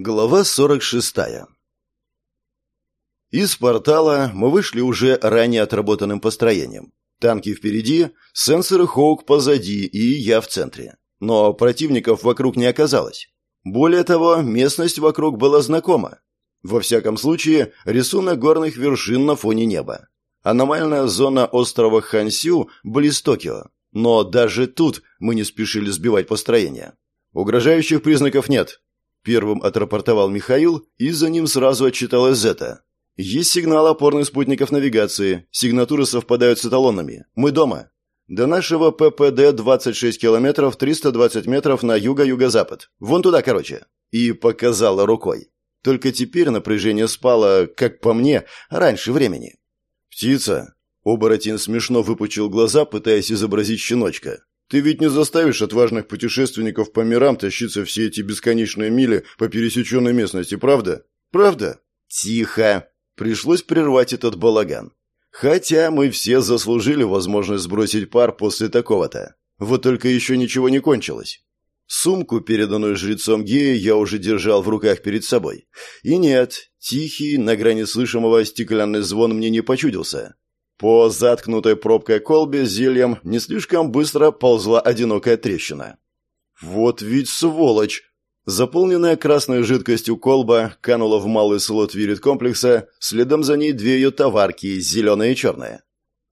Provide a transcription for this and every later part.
Глава 46. Из портала мы вышли уже ранее отработанным построением. Танки впереди, сенсоры Хоук позади и я в центре. Но противников вокруг не оказалось. Более того, местность вокруг была знакома. Во всяком случае, рисунок горных вершин на фоне неба. Аномальная зона острова Хансю близ Токио. Но даже тут мы не спешили сбивать построение. Угрожающих признаков нет, Первым отрапортовал Михаил, и за ним сразу отчиталась Зета. «Есть сигнал опорных спутников навигации. Сигнатуры совпадают с эталонами. Мы дома. До нашего ППД 26 километров 320 метров на юго-юго-запад. Вон туда, короче». И показала рукой. Только теперь напряжение спало, как по мне, раньше времени. «Птица!» Оборотень смешно выпучил глаза, пытаясь изобразить щеночка. Ты ведь не заставишь отважных путешественников по мирам тащиться все эти бесконечные мили по пересеченной местности, правда? Правда? Тихо. Пришлось прервать этот балаган. Хотя мы все заслужили возможность сбросить пар после такого-то. Вот только еще ничего не кончилось. Сумку, переданную жрецом Гея, я уже держал в руках перед собой. И нет, тихий, на грани слышимого стеклянный звон мне не почудился. По заткнутой пробкой колбе зельем не слишком быстро ползла одинокая трещина. «Вот ведь сволочь!» Заполненная красной жидкостью колба канула в малый слот вирит комплекса, следом за ней две ее товарки, зеленая и черная.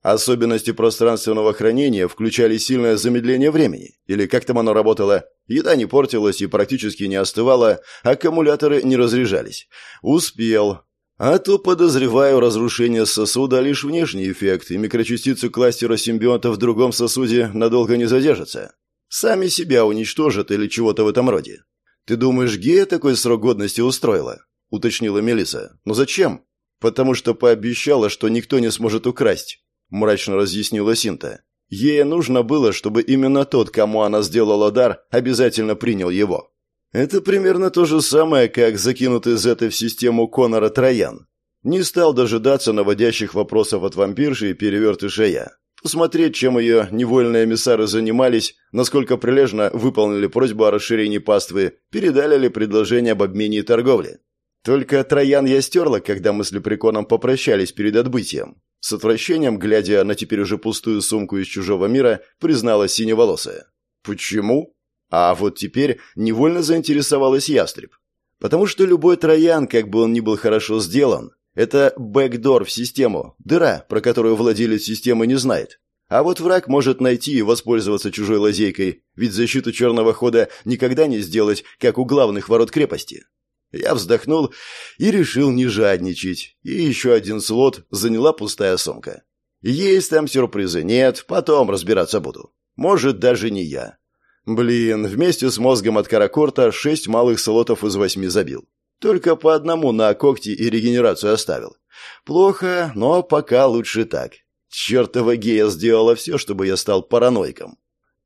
Особенности пространственного хранения включали сильное замедление времени, или как там оно работало. Еда не портилась и практически не остывала, аккумуляторы не разряжались. Успел, а то, подозреваю, разрушение сосуда – лишь внешний эффект, и микрочастицы кластера симбионта в другом сосуде надолго не задержатся. Сами себя уничтожат или чего-то в этом роде. «Ты думаешь, Гея такой срок годности устроила?» – уточнила Мелиса. «Но зачем?» «Потому что пообещала, что никто не сможет украсть», – мрачно разъяснила Синта. «Ей нужно было, чтобы именно тот, кому она сделала дар, обязательно принял его». Это примерно то же самое, как закинутый Зета в систему Конора Троян. Не стал дожидаться наводящих вопросов от вампирши и перевертыша я. Посмотреть, чем ее невольные эмиссары занимались, насколько прилежно выполнили просьбу о расширении паствы, передали ли предложение об обмене и торговле. Только Троян я стерла, когда мы с Лепреконом попрощались перед отбытием. С отвращением, глядя на теперь уже пустую сумку из чужого мира, призналась синеволосая. «Почему?» А вот теперь невольно заинтересовалась ястреб. Потому что любой троян, как бы он ни был хорошо сделан, это бэкдор в систему, дыра, про которую владелец системы не знает. А вот враг может найти и воспользоваться чужой лазейкой, ведь защиту черного хода никогда не сделать, как у главных ворот крепости. Я вздохнул и решил не жадничать, и еще один слот заняла пустая сумка. Есть там сюрпризы, нет, потом разбираться буду. Может, даже не я. Блин, вместе с мозгом от каракорта шесть малых слотов из восьми забил. Только по одному на когти и регенерацию оставил. Плохо, но пока лучше так. Чертова гея сделала все, чтобы я стал параноиком.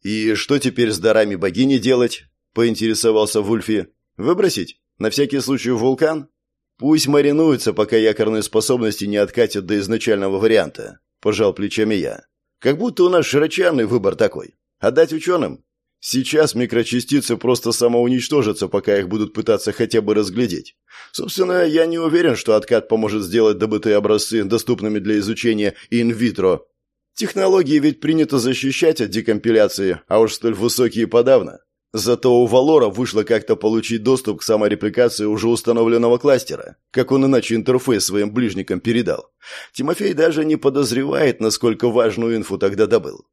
«И что теперь с дарами богини делать?» — поинтересовался Вульфи. «Выбросить? На всякий случай в вулкан?» «Пусть маринуются, пока якорные способности не откатят до изначального варианта», — пожал плечами я. «Как будто у нас широченный выбор такой. Отдать ученым? Сейчас микрочастицы просто самоуничтожатся, пока их будут пытаться хотя бы разглядеть. Собственно, я не уверен, что откат поможет сделать добытые образцы доступными для изучения инвитро. Технологии ведь принято защищать от декомпиляции, а уж столь высокие подавно. Зато у Валора вышло как-то получить доступ к саморепликации уже установленного кластера, как он иначе интерфейс своим ближникам передал. Тимофей даже не подозревает, насколько важную инфу тогда добыл.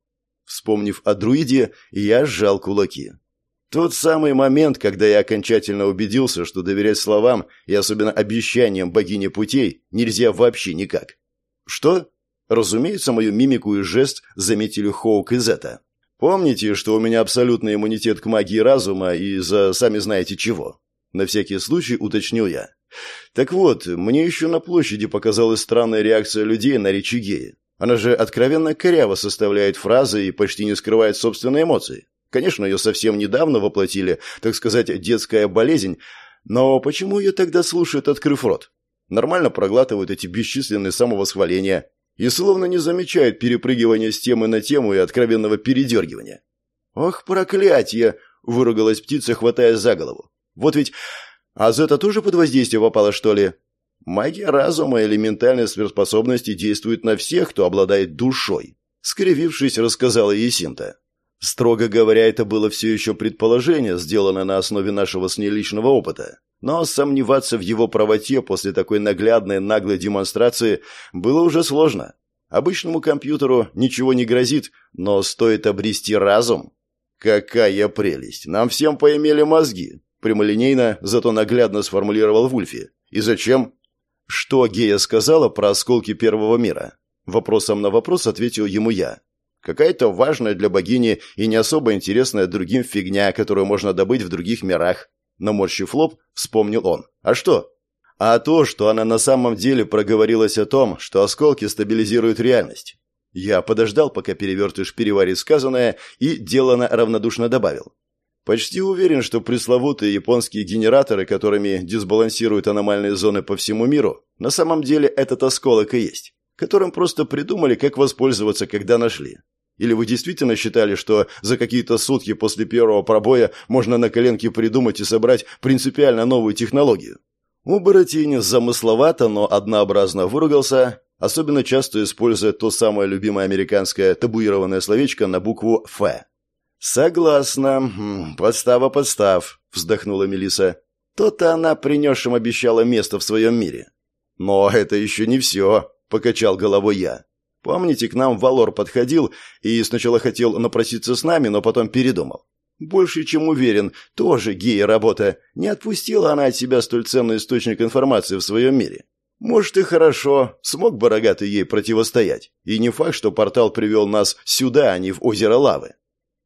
Вспомнив о друиде, я сжал кулаки. Тот самый момент, когда я окончательно убедился, что доверять словам и особенно обещаниям богини путей нельзя вообще никак. Что? Разумеется, мою мимику и жест заметили Хоук и Зета. Помните, что у меня абсолютный иммунитет к магии разума из-за сами знаете чего? На всякий случай уточнил я. Так вот, мне еще на площади показалась странная реакция людей на речи гея. Она же откровенно коряво составляет фразы и почти не скрывает собственные эмоции. Конечно, ее совсем недавно воплотили, так сказать, детская болезнь, но почему ее тогда слушают, открыв рот? Нормально проглатывают эти бесчисленные самовосхваления и словно не замечают перепрыгивания с темы на тему и откровенного передергивания. «Ох, проклятие!» – выругалась птица, хватая за голову. «Вот ведь А Зета тоже под воздействие попала, что ли? Магия разума или ментальные сверхспособности действуют на всех, кто обладает душой. Скривившись, рассказала Есинта. Строго говоря, это было все еще предположение, сделанное на основе нашего с ней личного опыта. Но сомневаться в его правоте после такой наглядной наглой демонстрации было уже сложно. Обычному компьютеру ничего не грозит, но стоит обрести разум. Какая прелесть! Нам всем поимели мозги. Прямолинейно, зато наглядно сформулировал Вульфи. И зачем? Что Гея сказала про осколки первого мира? Вопросом на вопрос ответил ему я. Какая-то важная для богини и не особо интересная другим фигня, которую можно добыть в других мирах. Наморщив лоб, вспомнил он. А что? А то, что она на самом деле проговорилась о том, что осколки стабилизируют реальность. Я подождал, пока перевертыш переварит сказанное, и делано равнодушно добавил. Почти уверен, что пресловутые японские генераторы, которыми дисбалансируют аномальные зоны по всему миру, на самом деле этот осколок и есть, которым просто придумали, как воспользоваться, когда нашли. Или вы действительно считали, что за какие-то сутки после первого пробоя можно на коленке придумать и собрать принципиально новую технологию? Оборотень замысловато, но однообразно выругался, особенно часто используя то самое любимое американское табуированное словечко на букву «Ф». «Согласна. Подстава подстав», — вздохнула Мелиса. «То-то она принесшим обещала место в своем мире». «Но это еще не все», — покачал головой я. «Помните, к нам Валор подходил и сначала хотел напроситься с нами, но потом передумал. Больше чем уверен, тоже гея работа. Не отпустила она от себя столь ценный источник информации в своем мире. Может и хорошо, смог бы рогатый ей противостоять. И не факт, что портал привел нас сюда, а не в озеро лавы.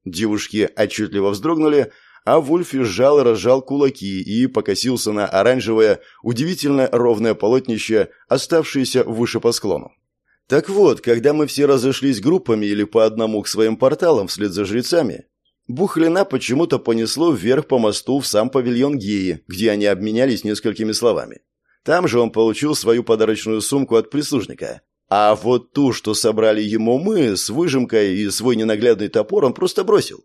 Девушки отчетливо вздрогнули, а Вульфи сжал и разжал кулаки и покосился на оранжевое, удивительно ровное полотнище, оставшееся выше по склону. Так вот, когда мы все разошлись группами или по одному к своим порталам вслед за жрецами, Бухлина почему-то понесло вверх по мосту в сам павильон Геи, где они обменялись несколькими словами. Там же он получил свою подарочную сумку от прислужника, а вот ту, что собрали ему мы, с выжимкой и свой ненаглядный топор, он просто бросил.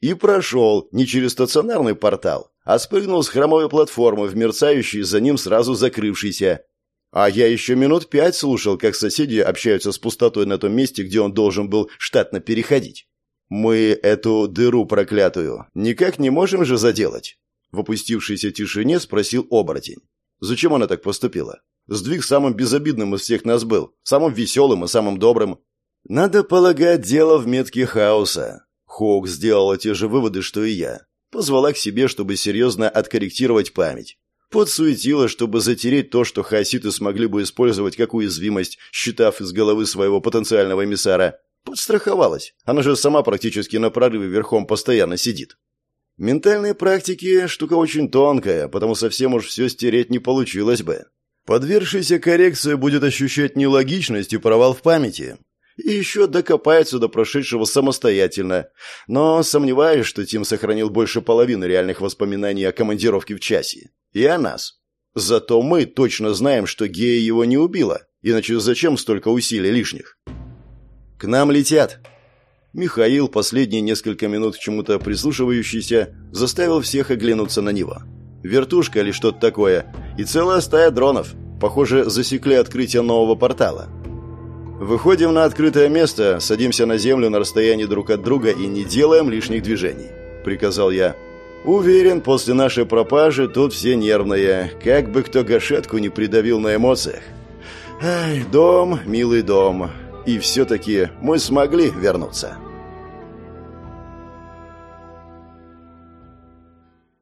И прошел не через стационарный портал, а спрыгнул с хромовой платформы в мерцающий, за ним сразу закрывшийся. А я еще минут пять слушал, как соседи общаются с пустотой на том месте, где он должен был штатно переходить. Мы эту дыру проклятую никак не можем же заделать? В опустившейся тишине спросил оборотень. Зачем она так поступила? Сдвиг самым безобидным из всех нас был, самым веселым и самым добрым. Надо полагать, дело в метке хаоса. Хоук сделала те же выводы, что и я. Позвала к себе, чтобы серьезно откорректировать память. Подсуетила, чтобы затереть то, что хаоситы смогли бы использовать как уязвимость, считав из головы своего потенциального эмиссара. Подстраховалась. Она же сама практически на прорыве верхом постоянно сидит. Ментальные практики – штука очень тонкая, потому совсем уж все стереть не получилось бы. Подвергшийся коррекции будет ощущать нелогичность и провал в памяти. И еще докопается до прошедшего самостоятельно. Но сомневаюсь, что Тим сохранил больше половины реальных воспоминаний о командировке в часе. И о нас. Зато мы точно знаем, что Гея его не убила. Иначе зачем столько усилий лишних? «К нам летят!» Михаил, последние несколько минут к чему-то прислушивающийся, заставил всех оглянуться на него вертушка или что-то такое, и целая стая дронов. Похоже, засекли открытие нового портала. Выходим на открытое место, садимся на землю на расстоянии друг от друга и не делаем лишних движений, приказал я. Уверен, после нашей пропажи тут все нервные, как бы кто гашетку не придавил на эмоциях. Ай, дом, милый дом. И все-таки мы смогли вернуться.